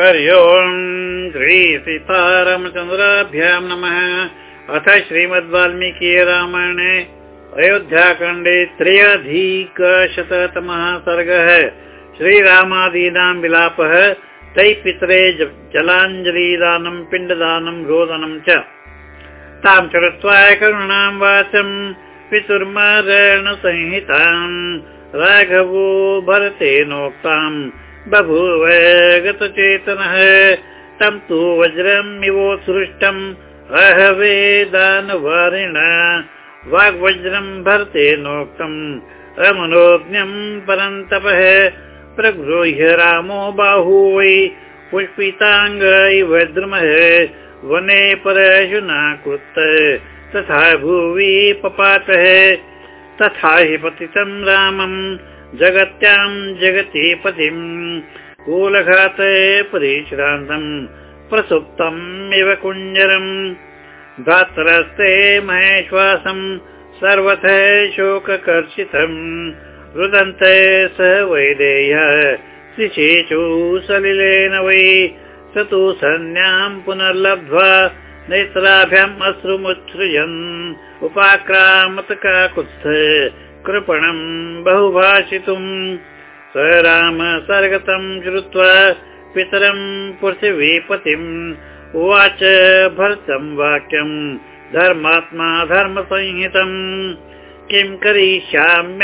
हरि ओम् श्रीसीतारामचन्द्राभ्यां नमः। अथ श्रीमद् वाल्मीकि रामायणे अयोध्याखण्डे त्रयधिकशततमः सर्गः। श्रीरामादीनां विलापः तै पितरे जलाञ्जलिदानं पिण्डदानं रोदनं च। तां श्रुत्वा करुणां वाचं पितुर्मरणसंहिताम् राघवो भरतेनोक्ताम् बभूव गतचेतनः तं तु वज्रमिवोत्सृष्टम् अहवे दानवारिण वाग्वज्रम् भरतेनोक्तम् अमनोज्ञम् परन्तपः। प्रगृह्य रामो बाहू वै पुष्पिताङ्ग इव द्रुमः। वने परशुना कृत तथा भुवि पपातः। तथा हि पतितम् रामम् जगत्यां जगति पतिम् कूलघात परिश्रान्तम् प्रसुप्तम् इव कुञ्जरम् धात्रस्ते महेश्वासम् सर्वतः शोककर्षितम् रुदन्त स वैदेह्य शिशेषु सलिलेन वै स तु सन्न्याम् पुनर्लब्ध्वा नेत्राभ्याम् अश्रुमुत्सृजन् उपाक्रामत काकुत्स्थ कृपणम् बहुभाषितुम् स राम सर्गतम् श्रुत्वा पितरम् पृथिवीपतिम् उवाच भरतम् वाक्यम् धर्मात्मा धर्मसंहितम् किं करिष्याम्ययोध्यायाम्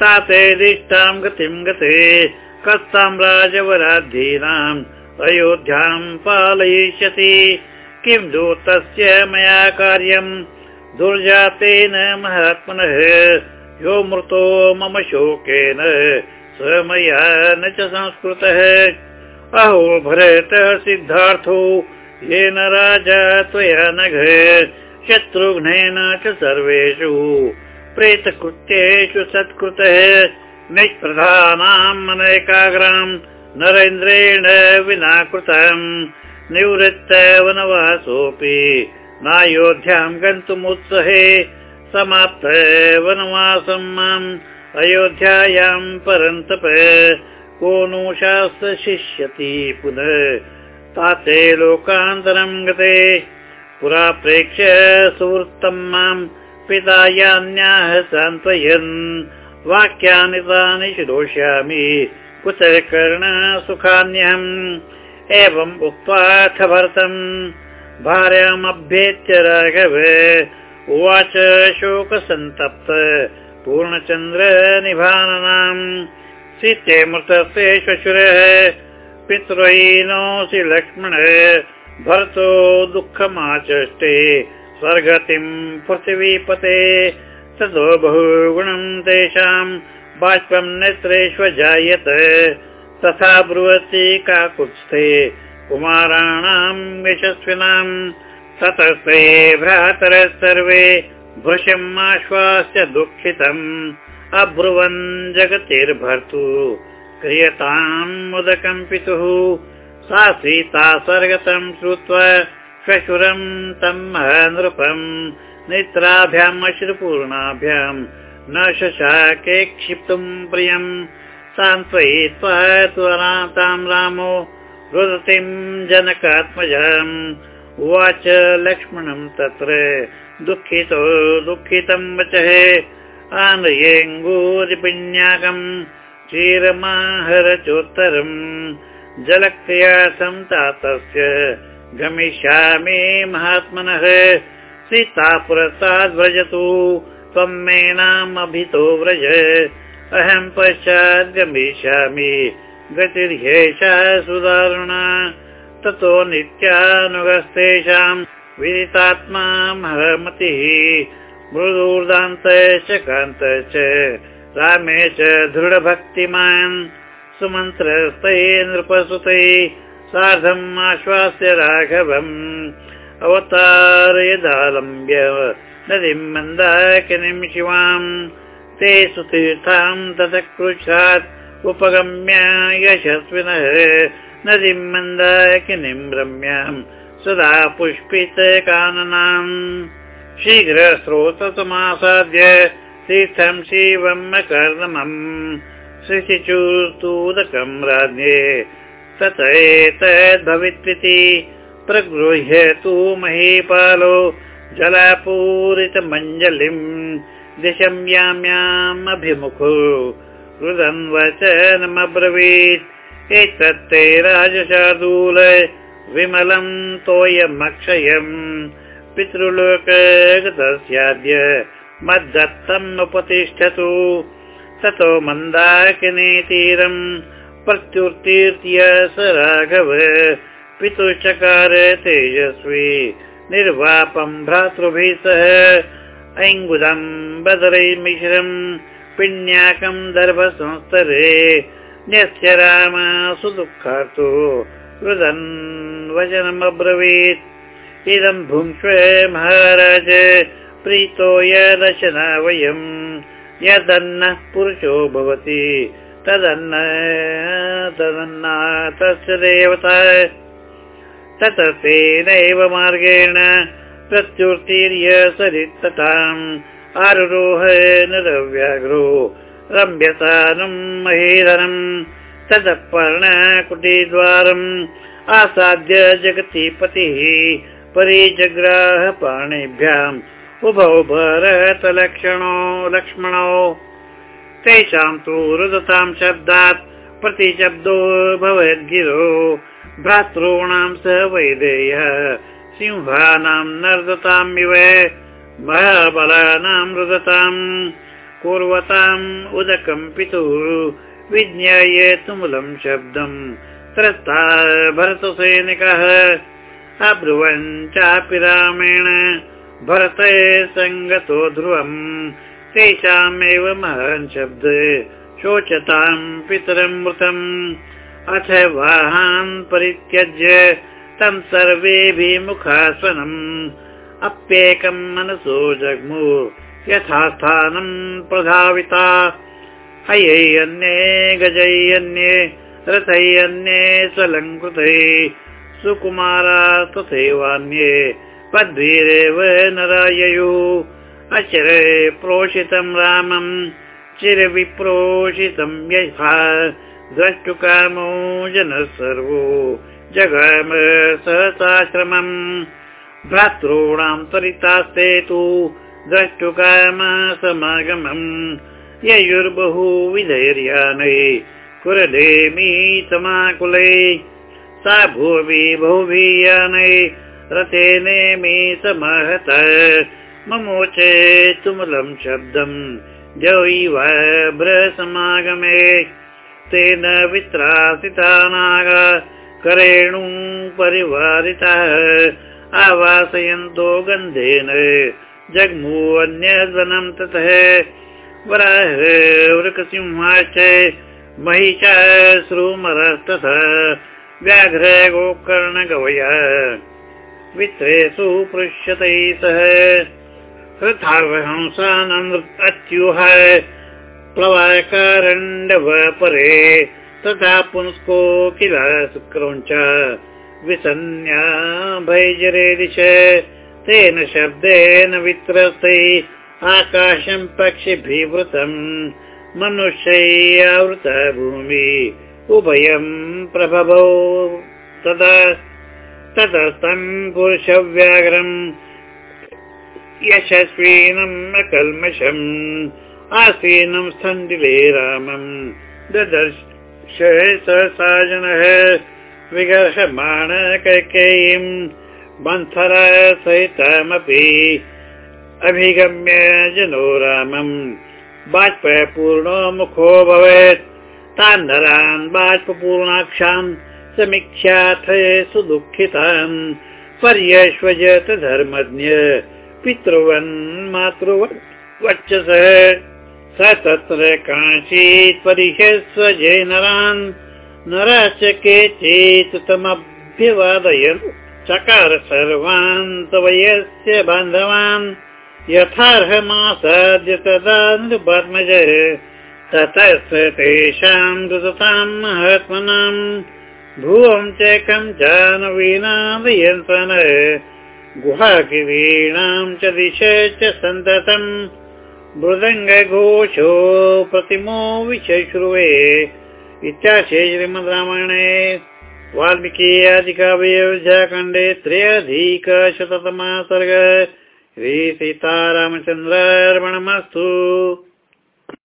ताते दिष्टाम् गतिम् गते कस्ताम्राजवराधीनाम् अयोध्याम् पालयिष्यति किं दूतस्य मया कार्यम् दुर्जातेन महात्मनः यो मृतो मम शोकेन स मया न च संस्कृतः। अहो भरत सिद्धार्थो येन राजा त्वया नघ शत्रुघ्नेन च सर्वेषु प्रेतकृत्येषु सत्कृतः। निष्प्रधानाम् अनेकाग्राम् नरेन्द्रेण विना कृतम् निवृत्त वनवासोऽपि नायोध्याम् गन्तुमुत्सहे समाप्त वनवासम् माम्। अयोध्यायाम् परन्तप को नु शास्त्रशिष्यति पुनः। ताते लोकान्तरम् गते पुरा प्रेक्ष्य सुवृत्तम् माम्। पिता यान्याः सान्त्वयन्। वाक्यानि तानि श्रोष्यामि। कुतः कर्ण सुखान्यहम् एवम् उक्त्वाथ भरतम् भार्यामभ्येत्य राघव उवाच शोकसन्तप्त पूर्णचन्द्र निभाननाम्। सीते मृतस्य श्वशुरः पितृहीनोऽसि लक्ष्मण भरतो दुःखमाचष्टे स्वर्गतिम् पृथिवीपते। ततो बहुगुणम् तेषाम् बाष्पम् नेत्रेष्वजायत तथा ब्रुवति काकुत्स्थे कुमाराणाम् यशस्विनाम् ततस्ते भ्रातरः सर्वे भृशम् आश्वास्य दुःखितम् अब्रुवन् जगतिर्भर्तु। क्रियताम् मुदकम् पितुः। सा सीता स्वर्गतम् श्रुत्वा श्वशुरम् तम् नृपम्। नेत्राभ्याम् अश्रुपूर्णाभ्याम् न शशाके क्षिप्तुम् प्रियम्। सान्त्वयित्वा त्वराताम् रामो रुदतिम् जनकात्मजम्। उवाच लक्ष्मणम् तत्र दुःखितो दुःखितम् वचः आनयेऽङ्गूरिपिण्याकम् क्षीरमाहरचोत्तरम्। जलक्रिया सन्तातस्य गमिष्यामि महात्मनः। सीता पुरस्ताद्व्रजतु त्वम् मे नामभितो व्रज। अहम् पश्चात् गमिष्यामि गतिर्ह्येषा सुदारुणा ततो नित्यानुगस्तेषाम् विदितात्मा महमतिः मृदूर्दान्त च कान्त च रामे च दृढभक्तिमान्। सुमन्त्रस्तै नृपसुतै सार्धम् आश्वास्य राघवम्। अवतारयदालम्ब्य नदीम् मन्दाकिनीम् शिवाम्। ते सुतीर्थाम् ततः कृच्छात् उपगम्य यशस्विनः नदीम् मन्दाकिनीम् रम्याम् सदा पुष्पितकाननाम् शीघ्रस्रोतसमासाद्य तीर्थम् शिवम् अकर्णमम् श्रीशिचूस्तूदकम् राज्ञे। तत एतद्भवित्विति प्रगृह्य तु महीपालो जलापूरितमञ्जलिम् दिशं याम्यामभिमुखो रुदन् वचनमब्रवीत् एतत्ते राजशार्दूल विमलम् तोयमक्षयम्। पितृलोकगतस्याद्य मद्दत्तम् उपतिष्ठतु। ततो मन्दाकिनीतीरम् प्रत्युत्तीर्त्य स राघव। पितुश्चकार तेजस्वी निर्वापम् भ्रातृभिः सह। ऐङ्गुदम् बदरै मिश्रम् पिण्याकम् दर्भसंस्तरे न्यस्य राम सुदुःखार्तो रुदन् वचनमब्रवीत् इदम् भुङ्क्ष्व महाराज प्रीतो यदशना वयम् यदन्नः पुरुषो भवति तदन्न तदन्ना तस्य देवता। ततः तेनैव मार्गेण प्रत्युत्तीर्य सरित्तताम् आरुरोह नरव्याघ्रो रम्यतानुम् महीधरम् ततः पर्णकुटीद्वारम् आसाद्य जगति पतिः परिजग्राह पाणिभ्याम् उभौ भरतलक्षणो लक्ष्मणौ। तेषां तु रुदतां शब्दात् प्रतिशब्दो भवद्गिरो। भ्रातॄणां स वैदेयः सिंहानां नर्दतामिव महाबलानां रुदताम् कुर्वताम् उदकम् पितुः विज्ञाय तुमुलम् शब्दम् त्रस्ता भरतसैनिकः अब्रुवन् चापि रामेण। भरते सङ्गतो ध्रुवम् तेषामेव महान् शब्द। शोचताम् पितरम् मृतम्। अथ वाहान् परित्यज्य तम् सर्वेभिः मुखासनम् अप्येकम् मनसो जग्मु यथा स्थानम् प्रधाविता। हयै अन्ये गजै अन्ये रथै अन्ये स्वलङ्कृतै सुकुमारा तथैवान्ये पद्भिरेव नराययुः। अचिरे प्रोषितम् रामम् चिरविप्रोषितम् यथा द्रष्टुकामो जनः सर्वो जगाम सहसाश्रमम् भ्रातॄणाम् त्वरितास्ते तु द्रष्टुकाम समागमम् ययुर्बहु विधैर्यानै कुरदेमी समाकुलै सा भुवि बहुभियानै रथेनेमि समहत ममोचे तुमुलम् शब्दम् समागमे तेन वित्रासिता नाग करेणु परिवारितः आवासयन्तो गन्धेन जग्मु अन्यध्वनम् ततः वराह वृकसिंहाश्च महिषाश्रुमरस्तथा व्याघ्र गोकर्णगवय वित्रेषु पृश्यतैः सह हृथावहंसानन्द्युह प्लवाकारण्डव परे तथा पुंस्को किल शुक्रौञ्च भैजरे दिश तेन शब्देन वित्रस्तै आकाशम् पक्षिभिवृतम् मनुष्यैयावृत भूमि उभयम् प्रभवौ तदा ततस्तम् पुरुषव्याघ्रम् यशस्वीनम् अकल्मषम् आसीनम् स्थण्डिले रामम् ददर्श सहसा जनः विगर्षमाण कैकेयीम् मन्थर सहितमपि अभिगम्य जनो रामम्। बाष्पूर्णो मुखो भवेत्। तान् नरान् बाष्पूर्णाक्षान् समीक्षाथ सुदुःखितान्। पर्यश्वजत धर्मज्ञ पितृवन् मातृवन् वक्षसः स तत्र काञ्चित् परिषस्वजे नरान् नराश्च केचित् तमभ्यवादयन् चकार सर्वान् तव यस्य बान्धवान् यथार्हमासाद्य तदा नृपद्मज ततः तेषां दुताम् महात्मनाम् भुवं च कं जानवीनादयन्तन गुहाकिरीणां च दिश च सन्ततम् मृदङ्गघोषो प्रतिमो विषश्रुवे इत्याशे श्रीमद् रामायणे वाल्मीकि अधिकाव्ययोध्याखण्डे त्रयधिकशततमा सर्ग श्री सीतारामचन्द्रार्पणमस्तु